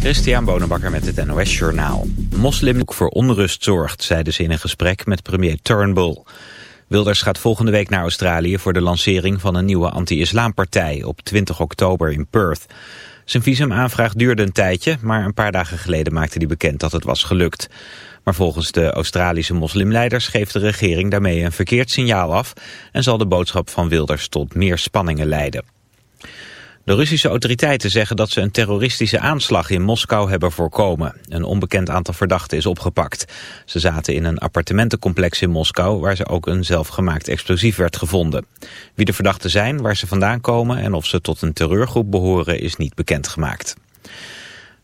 Christian Bonenbakker met het NOS Journaal. Moslim voor onrust zorgt, zeiden ze in een gesprek met premier Turnbull. Wilders gaat volgende week naar Australië voor de lancering van een nieuwe anti-islampartij op 20 oktober in Perth. Zijn visumaanvraag duurde een tijdje, maar een paar dagen geleden maakte hij bekend dat het was gelukt. Maar volgens de Australische moslimleiders geeft de regering daarmee een verkeerd signaal af en zal de boodschap van Wilders tot meer spanningen leiden. De Russische autoriteiten zeggen dat ze een terroristische aanslag in Moskou hebben voorkomen. Een onbekend aantal verdachten is opgepakt. Ze zaten in een appartementencomplex in Moskou waar ze ook een zelfgemaakt explosief werd gevonden. Wie de verdachten zijn, waar ze vandaan komen en of ze tot een terreurgroep behoren is niet bekendgemaakt.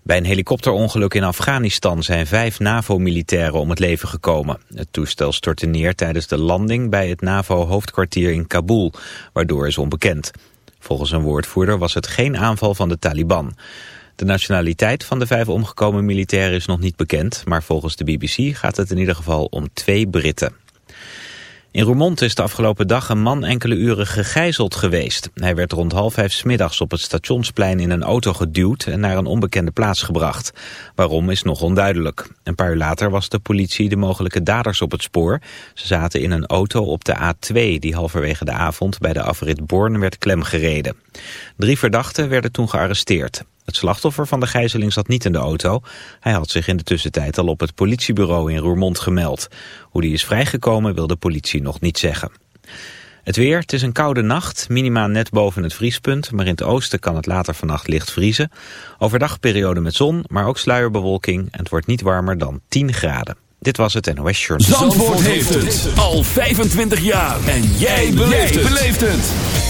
Bij een helikopterongeluk in Afghanistan zijn vijf NAVO-militairen om het leven gekomen. Het toestel stortte neer tijdens de landing bij het NAVO-hoofdkwartier in Kabul, waardoor is onbekend. Volgens een woordvoerder was het geen aanval van de Taliban. De nationaliteit van de vijf omgekomen militairen is nog niet bekend, maar volgens de BBC gaat het in ieder geval om twee Britten. In Roermond is de afgelopen dag een man enkele uren gegijzeld geweest. Hij werd rond half vijf smiddags op het stationsplein in een auto geduwd en naar een onbekende plaats gebracht. Waarom is nog onduidelijk. Een paar uur later was de politie de mogelijke daders op het spoor. Ze zaten in een auto op de A2 die halverwege de avond bij de afrit Born werd klemgereden. Drie verdachten werden toen gearresteerd. Het slachtoffer van de gijzeling zat niet in de auto. Hij had zich in de tussentijd al op het politiebureau in Roermond gemeld. Hoe die is vrijgekomen wil de politie nog niet zeggen. Het weer, het is een koude nacht, minima net boven het vriespunt, maar in het oosten kan het later vannacht licht vriezen. Overdag periode met zon, maar ook sluierbewolking en het wordt niet warmer dan 10 graden. Dit was het NOS Journal. Zandvoort, heeft het al 25 jaar en jij beleeft het.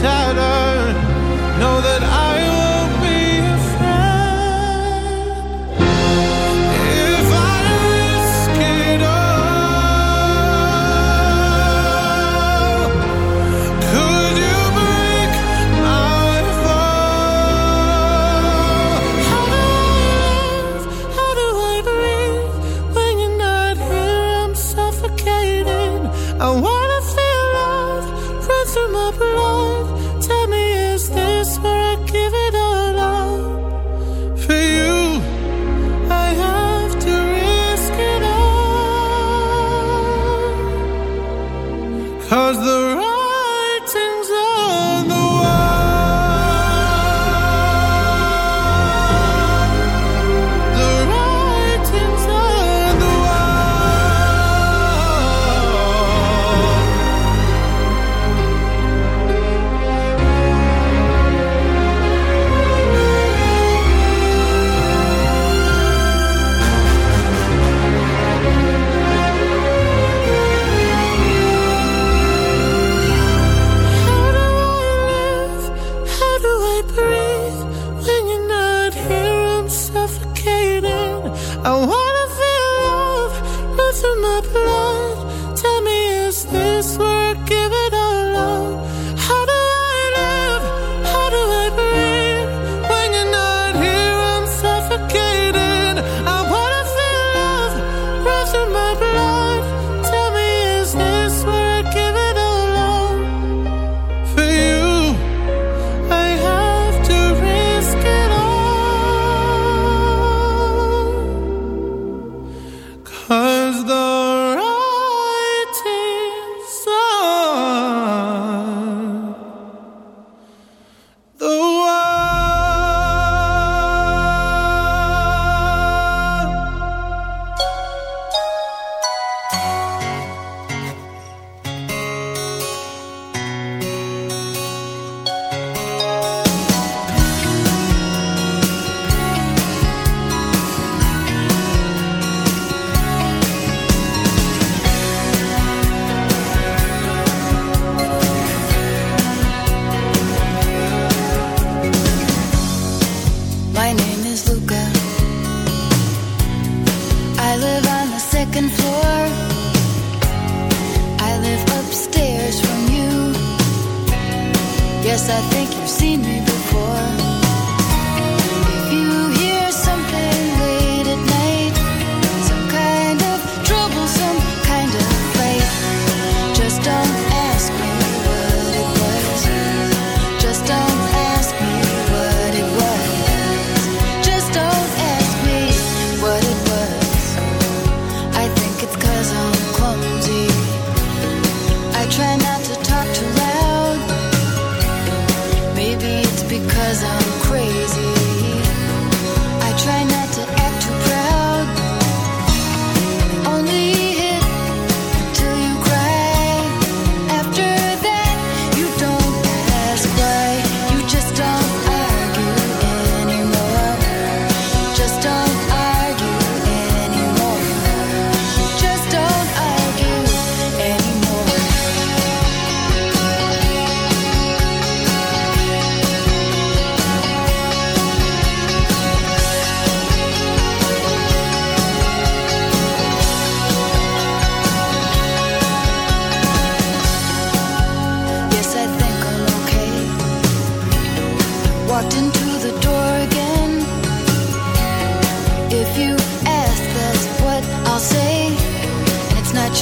shattered. Know that I won't be afraid if I risk it all. Could you break my fall? How do I live? How do I breathe when you're not here? I'm suffocating. I want.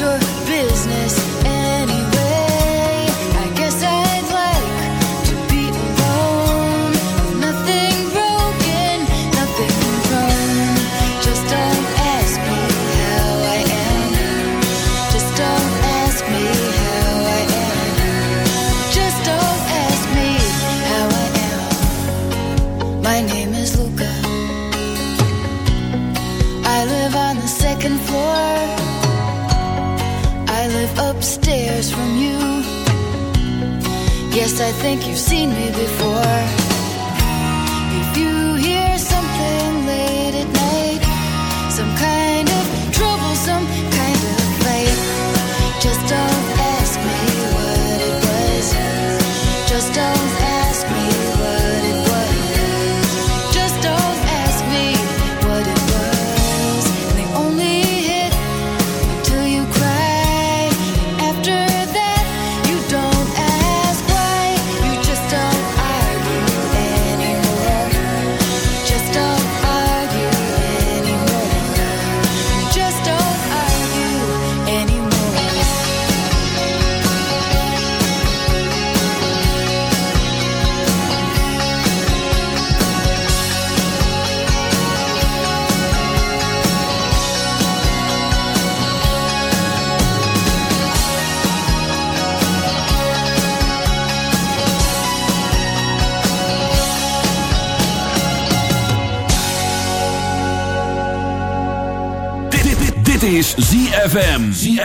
your business.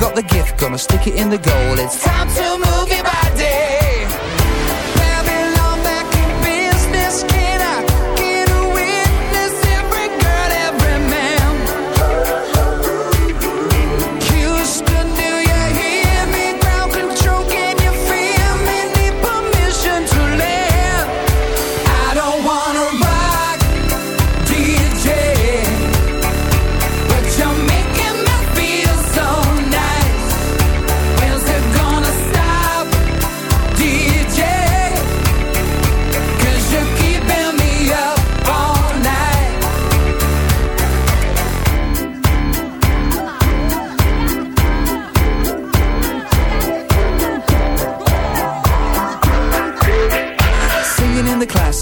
got the gift, gonna stick it in the goal. It's time to move it back.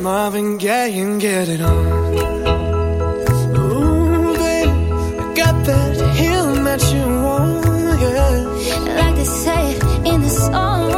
Marvin Gaye and get it on. Ooh, babe, I got that healing that you want, yeah. Like they say in the song.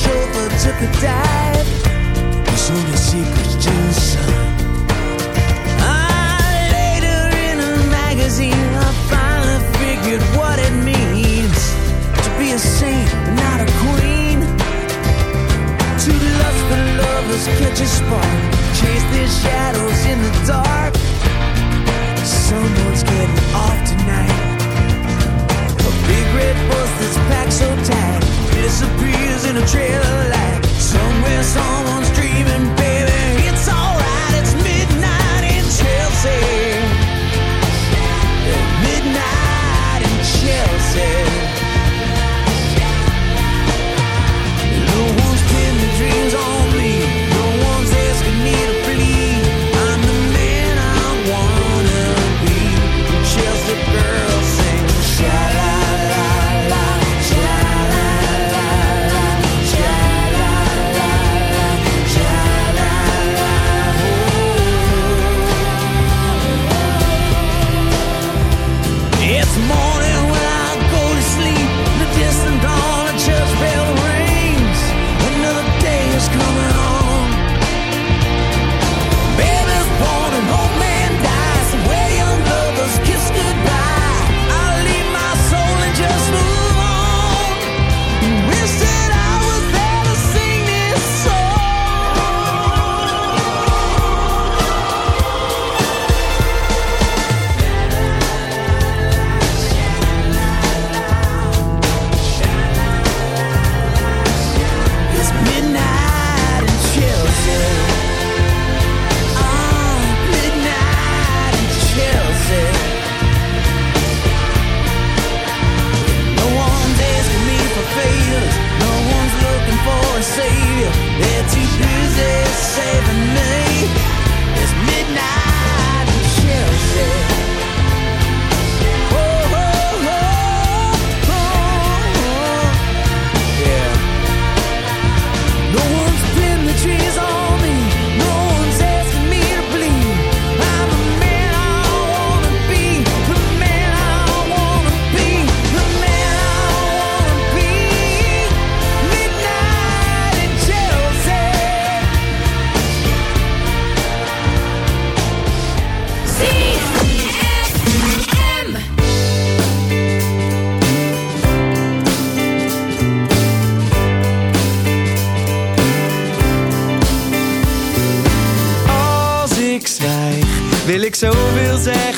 chauffeur took a dive. His secrets to his son. Ah, later in a magazine, I finally figured what it means to be a saint, not a queen. Two lustful lovers catch a spark, chase their shadows in the dark. Someone's getting off tonight. Big red bus that's packed so tight disappears in a trail of light. Somewhere someone's dreaming, baby. It's alright, it's midnight in Chelsea. Midnight in Chelsea.